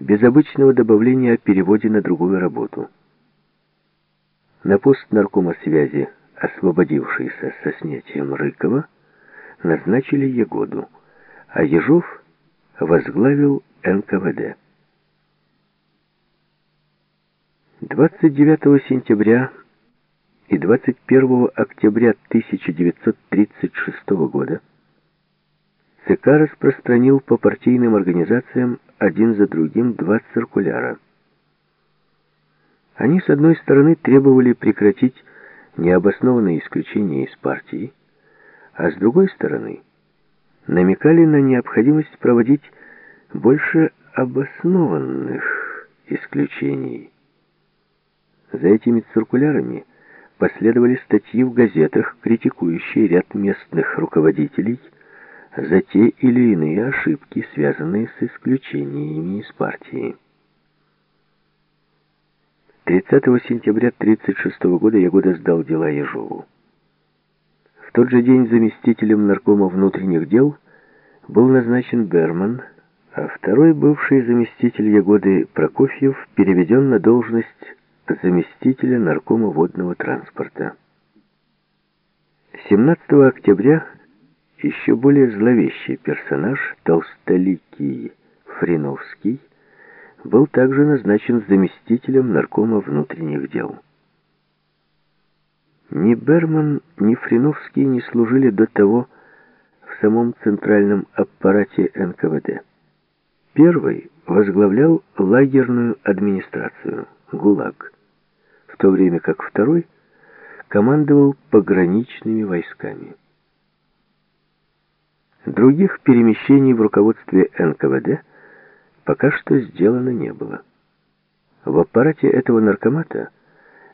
без обычного добавления о переводе на другую работу. На пост наркома связи, освободившийся со снятием Рыкова, назначили Егоду, а Ежов возглавил НКВД. 29 сентября и 21 октября 1936 года ЦК распространил по партийным организациям один за другим два циркуляра. Они, с одной стороны, требовали прекратить необоснованные исключения из партии, а с другой стороны, намекали на необходимость проводить больше обоснованных исключений. За этими циркулярами последовали статьи в газетах, критикующие ряд местных руководителей за те или иные ошибки, связанные с исключениями из партии. 30 сентября 1936 года Ягода сдал дела Ежову. В тот же день заместителем наркома внутренних дел был назначен Берман, а второй бывший заместитель Ягоды Прокофьев переведен на должность заместителя наркома водного транспорта. 17 октября еще более зловещий персонаж, толстоликий Фриновский, был также назначен заместителем наркома внутренних дел. Ни Берман, ни Фриновский не служили до того в самом центральном аппарате НКВД. Первый возглавлял лагерную администрацию, ГУЛАГ, в то время как второй командовал пограничными войсками. Других перемещений в руководстве НКВД пока что сделано не было. В аппарате этого наркомата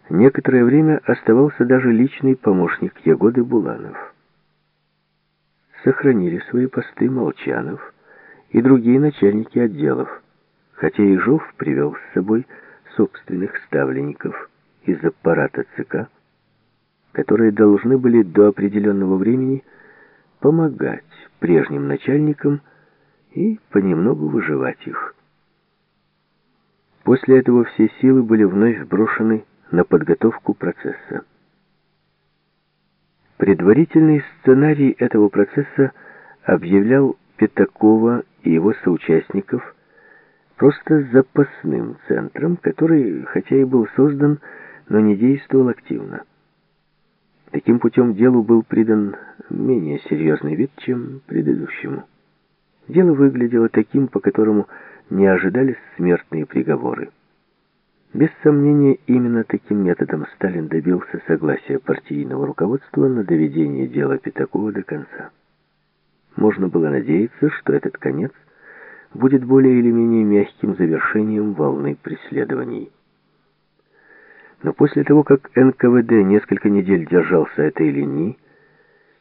некоторое время оставался даже личный помощник Ягоды Буланов. Сохранили свои посты Молчанов и другие начальники отделов, хотя Ежов привел с собой собственных ставленников из аппарата ЦК, которые должны были до определенного времени помогать прежним начальникам и понемногу выживать их. После этого все силы были вновь брошены на подготовку процесса. Предварительный сценарий этого процесса объявлял Пятакова и его соучастников просто запасным центром, который, хотя и был создан, но не действовал активно. Таким путем делу был придан менее серьезный вид, чем предыдущему. Дело выглядело таким, по которому не ожидались смертные приговоры. Без сомнения, именно таким методом Сталин добился согласия партийного руководства на доведение дела Пятакова до конца. Можно было надеяться, что этот конец будет более или менее мягким завершением волны преследований. Но после того, как НКВД несколько недель держался этой линии,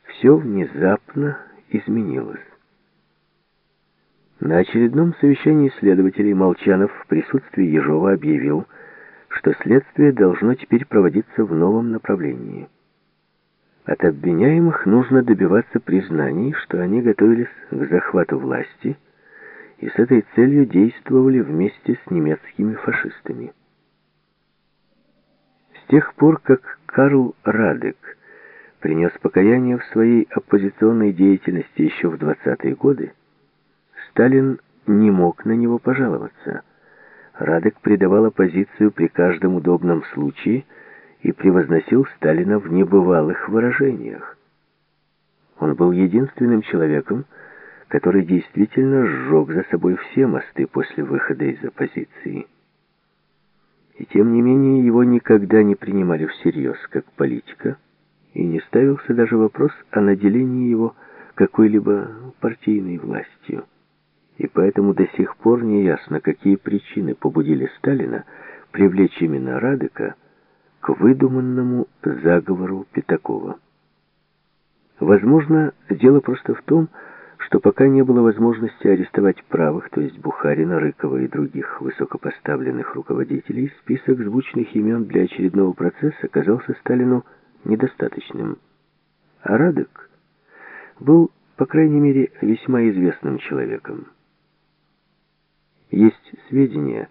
все внезапно изменилось. На очередном совещании следователей Молчанов в присутствии Ежова объявил, что следствие должно теперь проводиться в новом направлении. От обвиняемых нужно добиваться признаний, что они готовились к захвату власти и с этой целью действовали вместе с немецкими фашистами тех пор, как Карл Радек принес покаяние в своей оппозиционной деятельности еще в 20-е годы, Сталин не мог на него пожаловаться. Радек придавал оппозицию при каждом удобном случае и превозносил Сталина в небывалых выражениях. Он был единственным человеком, который действительно сжег за собой все мосты после выхода из оппозиции. И тем не менее его никогда не принимали всерьез как политика, и не ставился даже вопрос о наделении его какой-либо партийной властью. И поэтому до сих пор не ясно, какие причины побудили Сталина привлечь именно Радека к выдуманному заговору Пятакова. Возможно, дело просто в том, что что пока не было возможности арестовать правых, то есть Бухарина, Рыкова и других высокопоставленных руководителей, список звучных имен для очередного процесса казался Сталину недостаточным. А Радек был, по крайней мере, весьма известным человеком. Есть сведения,